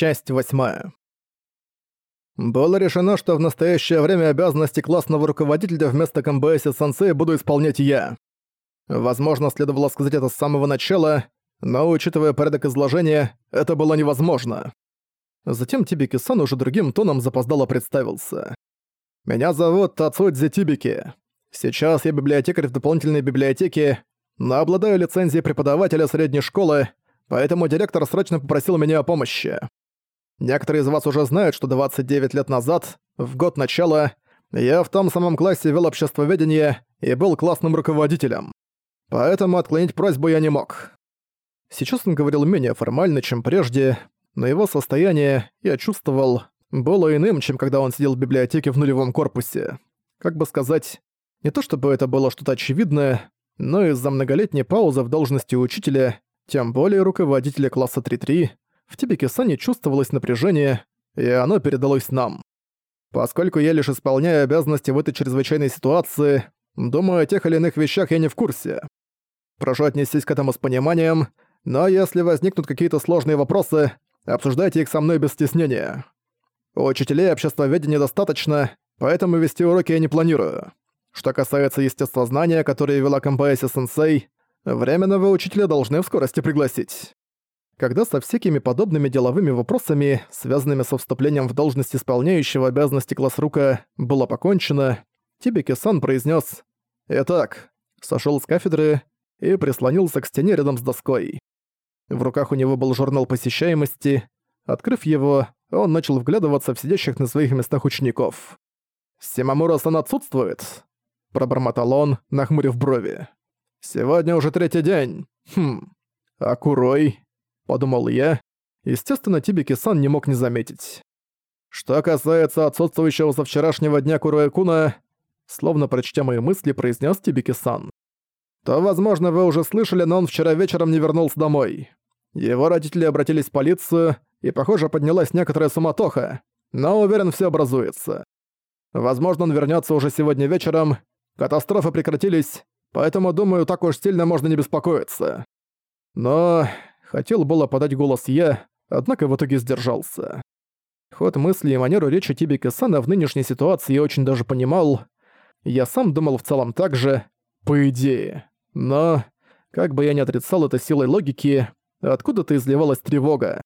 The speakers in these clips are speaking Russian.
Часть восьмая. Было решено, что в настоящее время обязанности классного руководителя вместо КМБС Сансея буду исполнять я. Возможно, следовало сказать это с самого начала, но, учитывая порядок изложения, это было невозможно. Затем Тибики-сан уже другим тоном запоздало представился. «Меня зовут Тацудзи Тибики. Сейчас я библиотекарь в дополнительной библиотеке, но обладаю лицензией преподавателя средней школы, поэтому директор срочно попросил меня о помощи. Некоторые из вас уже знают, что 29 лет назад, в год начала, я в том самом классе вел обществоведение и был классным руководителем. Поэтому отклонить просьбу я не мог. Сейчас он говорил менее формально, чем прежде, но его состояние, я чувствовал, было иным, чем когда он сидел в библиотеке в нулевом корпусе. Как бы сказать, не то чтобы это было что-то очевидное, но из-за многолетней паузы в должности учителя, тем более руководителя класса 3-3, в Тибике Сане чувствовалось напряжение, и оно передалось нам. Поскольку я лишь исполняю обязанности в этой чрезвычайной ситуации, думаю, о тех или иных вещах я не в курсе. Прошу отнестись к этому с пониманием, но если возникнут какие-то сложные вопросы, обсуждайте их со мной без стеснения. У учителей обществоведения достаточно, поэтому вести уроки я не планирую. Что касается естествознания, которое вела Камбаэси-сенсей, временного учителя должны в скорости пригласить. Когда со всякими подобными деловыми вопросами, связанными со вступлением в должность исполняющего обязанности классрука, было покончено, Тибики-сан произнес «Итак», сошел с кафедры и прислонился к стене рядом с доской. В руках у него был журнал посещаемости. Открыв его, он начал вглядываться в сидящих на своих местах учеников. «Симамура-сан отсутствует?» – пробормотал он, нахмурив брови. «Сегодня уже третий день. Хм. А Курой?» Подумал я. Естественно, Тибики-сан не мог не заметить. Что касается отсутствующего со вчерашнего дня Куруэ-куна, словно прочтя мои мысли, произнес Тибики-сан, то, возможно, вы уже слышали, но он вчера вечером не вернулся домой. Его родители обратились в полицию, и, похоже, поднялась некоторая суматоха, но уверен, все образуется. Возможно, он вернется уже сегодня вечером, катастрофы прекратились, поэтому, думаю, так уж сильно можно не беспокоиться. Но Хотел было подать голос я, однако в итоге сдержался. Ход мысли и манеру речи Тибика Сана в нынешней ситуации я очень даже понимал. Я сам думал в целом так же, по идее. Но, как бы я ни отрицал это силой логики, откуда-то изливалась тревога.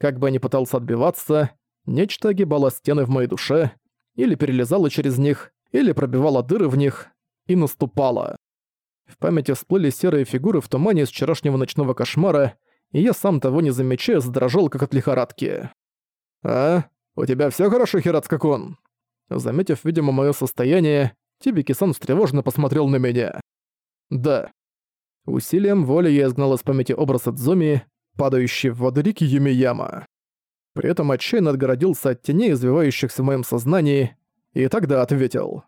Как бы я ни пытался отбиваться, нечто огибало стены в моей душе, или перелезало через них, или пробивало дыры в них, и наступало. В памяти всплыли серые фигуры в тумане с вчерашнего ночного кошмара, и я сам того не замечая задрожал, как от лихорадки. «А? У тебя всё хорошо, Хирацкакун?» Заметив, видимо, моё состояние, Тибики-сан встревоженно посмотрел на меня. «Да». Усилием воли я изгнал из памяти образ Адзуми, падающий в воду реки Юмияма. При этом отчаянно отгородился от теней, извивающихся в моем сознании, и тогда ответил.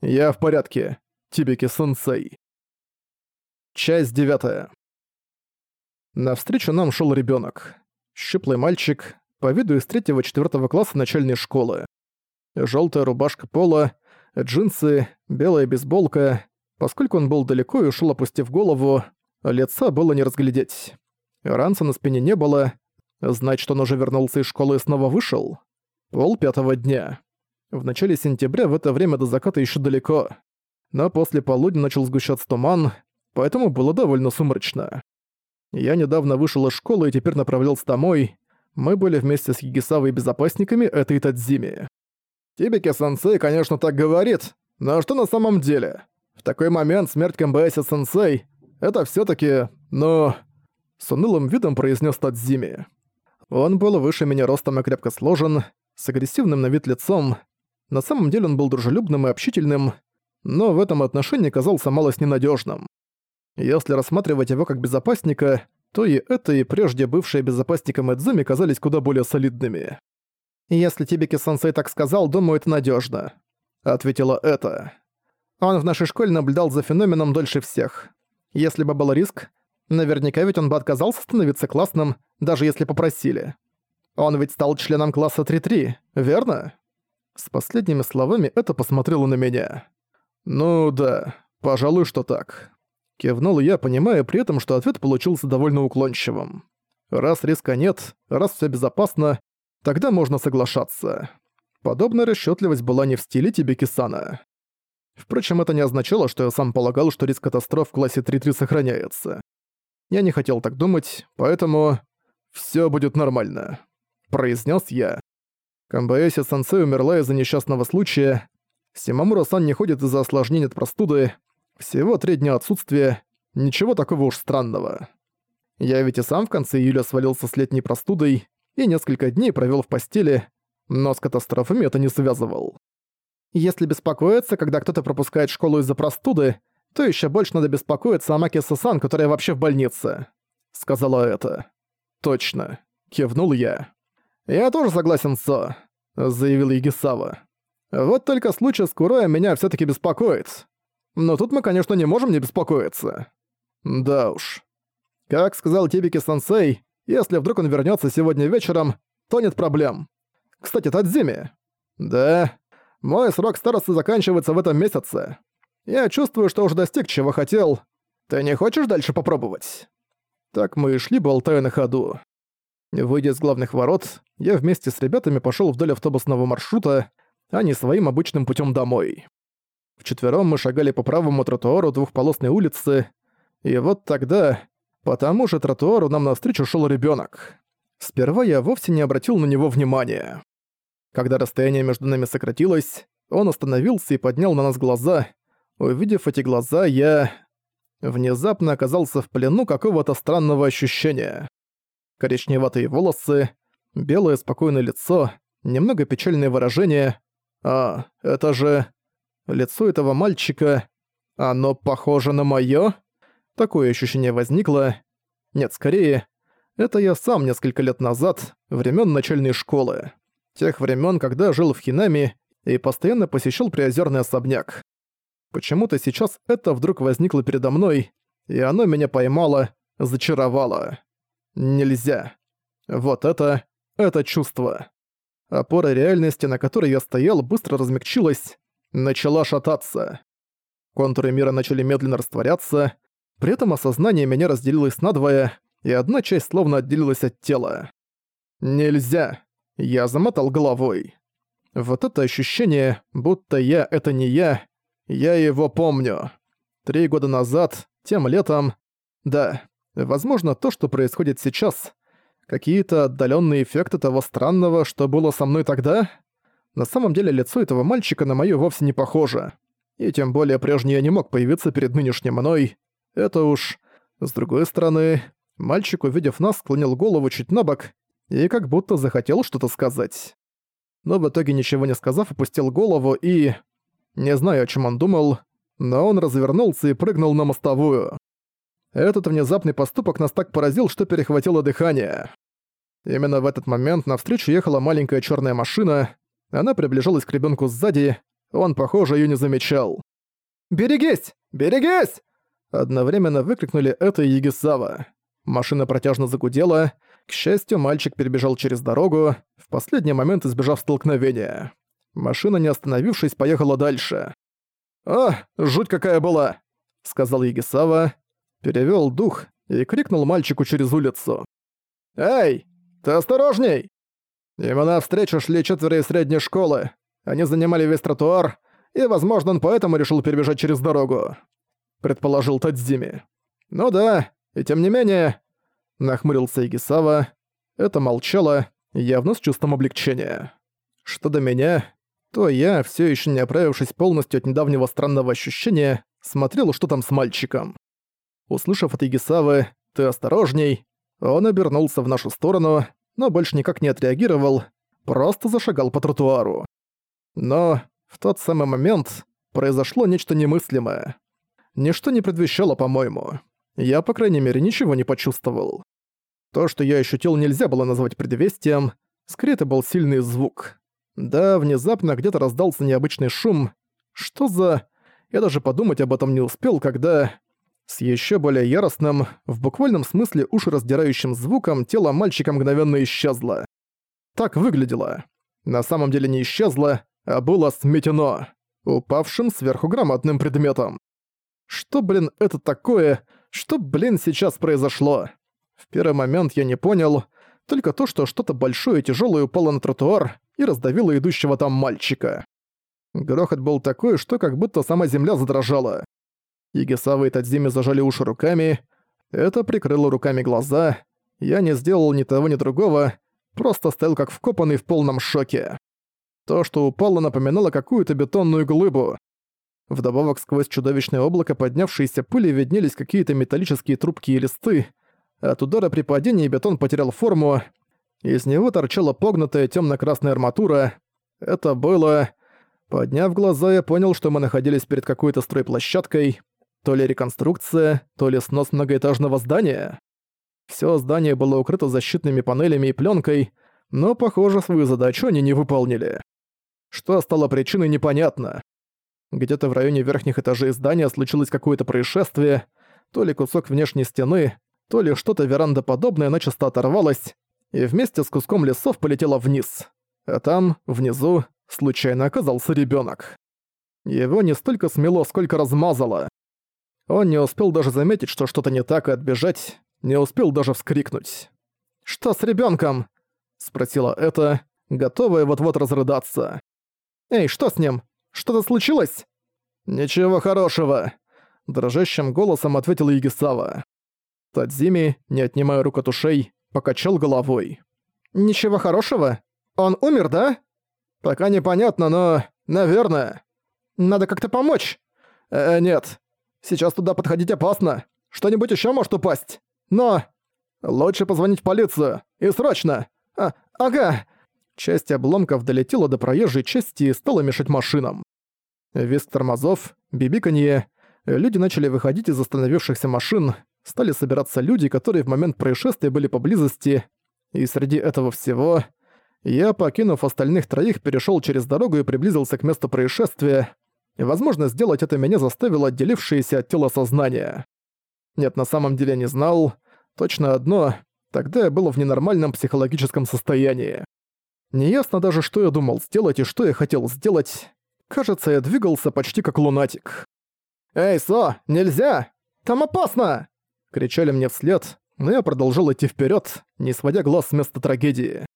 «Я в порядке, Тибики-сенсей». Часть девятая. Навстречу нам шел ребенок, Щуплый мальчик, по виду из третьего-четвертого класса начальной школы. Желтая рубашка пола, джинсы, белая бейсболка. Поскольку он был далеко и ушел опустив голову, лица было не разглядеть. Ранца на спине не было. Значит, он уже вернулся из школы и снова вышел. Пол пятого дня. В начале сентября в это время до заката еще далеко. Но после полудня начал сгущаться туман, поэтому было довольно сумрачно. Я недавно вышел из школы и теперь направлялся домой. Мы были вместе с Хигисавой и безопасниками этой Тадзими. Тибики-сенсей, конечно, так говорит, но что на самом деле? В такой момент смерть Камбаэси-сенсей — это все таки ну... С унылым видом произнес Тадзими. Он был выше меня ростом и крепко сложен, с агрессивным на вид лицом. На самом деле он был дружелюбным и общительным, но в этом отношении казался малость ненадежным. Если рассматривать его как безопасника, то и это, и прежде бывшие безопасником Эдзуми казались куда более солидными. «Если Тибики-сенсей так сказал, думаю, это надежно, ответила это. Он в нашей школе наблюдал за феноменом дольше всех. Если бы был риск, наверняка ведь он бы отказался становиться классным, даже если попросили. Он ведь стал членом класса 3-3, верно? С последними словами это посмотрело на меня. Ну да, пожалуй, что так. Кивнул я, понимая при этом, что ответ получился довольно уклончивым. Раз риска нет, раз все безопасно, тогда можно соглашаться. Подобная расчетливость была не в стиле Тибикисана. Впрочем, это не означало, что я сам полагал, что риск катастроф в классе 3-3 сохраняется. Я не хотел так думать, поэтому... все будет нормально», — произнес я. Камбаэси Сансей умерла из-за несчастного случая. Симамура-сан не ходит из-за осложнений от простуды. Всего три дня отсутствия. Ничего такого уж странного. Я ведь и сам в конце июля свалился с летней простудой и несколько дней провёл в постели, но с катастрофами это не связывал. Если беспокоиться, когда кто-то пропускает школу из-за простуды, то ещё больше надо беспокоиться о Маке Сасан, которая вообще в больнице», — сказала это. «Точно», — кивнул я. «Я тоже согласен, Со», — заявил Егисава. «Вот только случай с Куроя меня всё-таки беспокоит. Но тут мы, конечно, не можем не беспокоиться». «Да уж. Как сказал Тибики-сенсей, если вдруг он вернётся сегодня вечером, то нет проблем. Кстати, Тадзими». «Да. Мой срок старости заканчивается в этом месяце. Я чувствую, что уже достиг чего хотел. Ты не хочешь дальше попробовать?» Так мы и шли, болтая на ходу. Выйдя из главных ворот, я вместе с ребятами пошёл вдоль автобусного маршрута, а не своим обычным путём домой. Вчетвером мы шагали по правому тротуару двухполосной улицы, и вот тогда по тому же тротуару нам навстречу шёл ребёнок. Сперва я вовсе не обратил на него внимания. Когда расстояние между нами сократилось, он остановился и поднял на нас глаза. Увидев эти глаза, я... Внезапно оказался в плену какого-то странного ощущения коричневатые волосы, белое спокойное лицо, немного печальное выражение. А, это же... Лицо этого мальчика... Оно похоже на моё? Такое ощущение возникло. Нет, скорее, это я сам несколько лет назад, времен начальной школы. Тех времен, когда жил в Хинами и постоянно посещал приозерный особняк. Почему-то сейчас это вдруг возникло передо мной, и оно меня поймало, зачаровало. Нельзя. Вот это... это чувство. Опора реальности, на которой я стоял, быстро размягчилась, начала шататься. Контуры мира начали медленно растворяться, при этом осознание меня разделилось надвое, и одна часть словно отделилась от тела. Нельзя. Я замотал головой. Вот это ощущение, будто я — это не я, я его помню. Три года назад, тем летом... Да, Возможно, то, что происходит сейчас, какие-то отдаленные эффекты того странного, что было со мной тогда. На самом деле лицо этого мальчика на моё вовсе не похоже. И тем более прежний я не мог появиться перед нынешним мной. Это уж... С другой стороны, мальчик, увидев нас, склонил голову чуть на бок и как будто захотел что-то сказать. Но в итоге, ничего не сказав, опустил голову и... Не знаю, о чем он думал, но он развернулся и прыгнул на мостовую. Этот внезапный поступок нас так поразил, что перехватило дыхание. Именно в этот момент навстречу ехала маленькая черная машина. Она приближалась к ребенку сзади, он, похоже, ее не замечал. «Берегись! Берегись!» Одновременно выкрикнули это и Егисава. Машина протяжно загудела. К счастью, мальчик перебежал через дорогу, в последний момент избежав столкновения. Машина, не остановившись, поехала дальше. «О, жуть какая была!» — сказал Егисава, перевёл дух и крикнул мальчику через улицу. «Эй, ты осторожней!» Ему навстречу шли четверо из средней школы. Они занимали весь тротуар, и, возможно, он поэтому решил перебежать через дорогу. Предположил Тадзими. «Ну да, и тем не менее...» Нахмурился Игисава. Это молчало, явно с чувством облегчения. Что до меня, то я, все еще не оправившись полностью от недавнего странного ощущения, смотрел, что там с мальчиком. Услышав от Игисавы «ты осторожней», он обернулся в нашу сторону, но больше никак не отреагировал, просто зашагал по тротуару. Но в тот самый момент произошло нечто немыслимое. Ничто не предвещало, по-моему. Я, по крайней мере, ничего не почувствовал. То, что я ощутил, нельзя было назвать предвестием, скорее это был сильный звук. Да, внезапно где-то раздался необычный шум. Что за... Я даже подумать об этом не успел, когда... С еще более яростным, в буквальном смысле уши раздирающим звуком, тело мальчика мгновенно исчезло. Так выглядело. На самом деле не исчезло, а было сметено, упавшим сверху громадным предметом. Что, блин, это такое? Что, блин, сейчас произошло? В первый момент я не понял, только то, что что-то большое и тяжелое упало на тротуар и раздавило идущего там мальчика. Грохот был такой, что как будто сама земля задрожала. Игисава и Тадзими зажали уши руками, это прикрыло руками глаза. Я не сделал ни того, ни другого, просто стоял как вкопанный в полном шоке. То, что упало, напоминало какую-то бетонную глыбу. Вдобавок сквозь чудовищное облако поднявшиеся пыли виднелись какие-то металлические трубки и листы. От удара при падении бетон потерял форму. Из него торчала погнутая темно-красная арматура. Это было... Подняв глаза, я понял, что мы находились перед какой-то стройплощадкой. То ли реконструкция, то ли снос многоэтажного здания. Всё здание было укрыто защитными панелями и пленкой, но, похоже, свою задачу они не выполнили. Что стало причиной, непонятно. Где-то в районе верхних этажей здания случилось какое-то происшествие, то ли кусок внешней стены, то ли что-то верандоподобное начисто оторвалось, и вместе с куском лесов полетело вниз. А там, внизу, случайно оказался ребенок. Его не столько смело, сколько размазало. Он не успел даже заметить, что что-то не так, и отбежать, не успел даже вскрикнуть. «Что с ребенком? спросила это, готовая вот-вот разрыдаться. «Эй, что с ним? Что-то случилось?» «Ничего хорошего», — дрожащим голосом ответил Егисава. Тадзими, не отнимая рук от ушей, покачал головой. «Ничего хорошего? Он умер, да?» «Пока непонятно, но... наверное. Надо как-то помочь». «Э, нет. Сейчас туда подходить опасно. Что-нибудь еще может упасть. Но... Лучше позвонить в полицию. И срочно. А, ага. Часть обломков долетела до проезжей части и стала мешать машинам. Визг тормозов, бибиканье. Люди начали выходить из остановившихся машин. Стали собираться люди, которые в момент происшествия были поблизости. И среди этого всего... Я, покинув остальных троих, перешел через дорогу и приблизился к месту происшествия. Возможно, сделать это меня заставило отделившееся от тела сознание. Нет, на самом деле не знал. Точно одно, тогда я был в ненормальном психологическом состоянии. Неясно даже, что я думал сделать и что я хотел сделать. Кажется, я двигался почти как лунатик. «Эй, Со, нельзя! Там опасно!» Кричали мне вслед, но я продолжал идти вперед, не сводя глаз с места трагедии.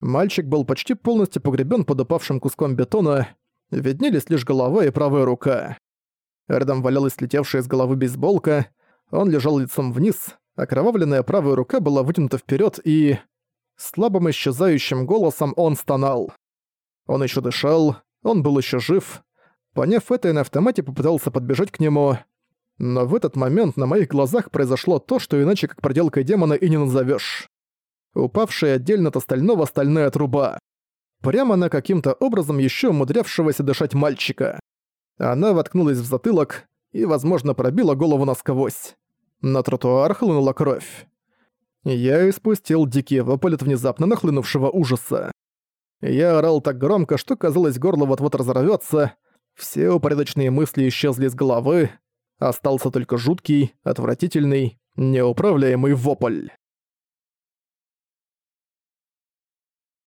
Мальчик был почти полностью погребен под упавшим куском бетона, виднелись лишь голова и правая рука. Рядом валялась слетевшая с головы бейсболка, он лежал лицом вниз, окровавленная правая рука была вытянута вперед и... Слабым исчезающим голосом он стонал. Он еще дышал, он был еще жив. Поняв это, я на автомате попытался подбежать к нему. Но в этот момент на моих глазах произошло то, что иначе как проделкой демона и не назовешь. Упавшая отдельно от остального стальная труба. Прямо на каким-то образом еще умудрявшегося дышать мальчика. Она воткнулась в затылок и, возможно, пробила голову насквозь. На тротуар хлынула кровь. Я испустил дикий вопль от внезапно нахлынувшего ужаса. Я орал так громко, что казалось горло вот-вот разорвётся. Все упорядочные мысли исчезли из головы. Остался только жуткий, отвратительный, неуправляемый вопль.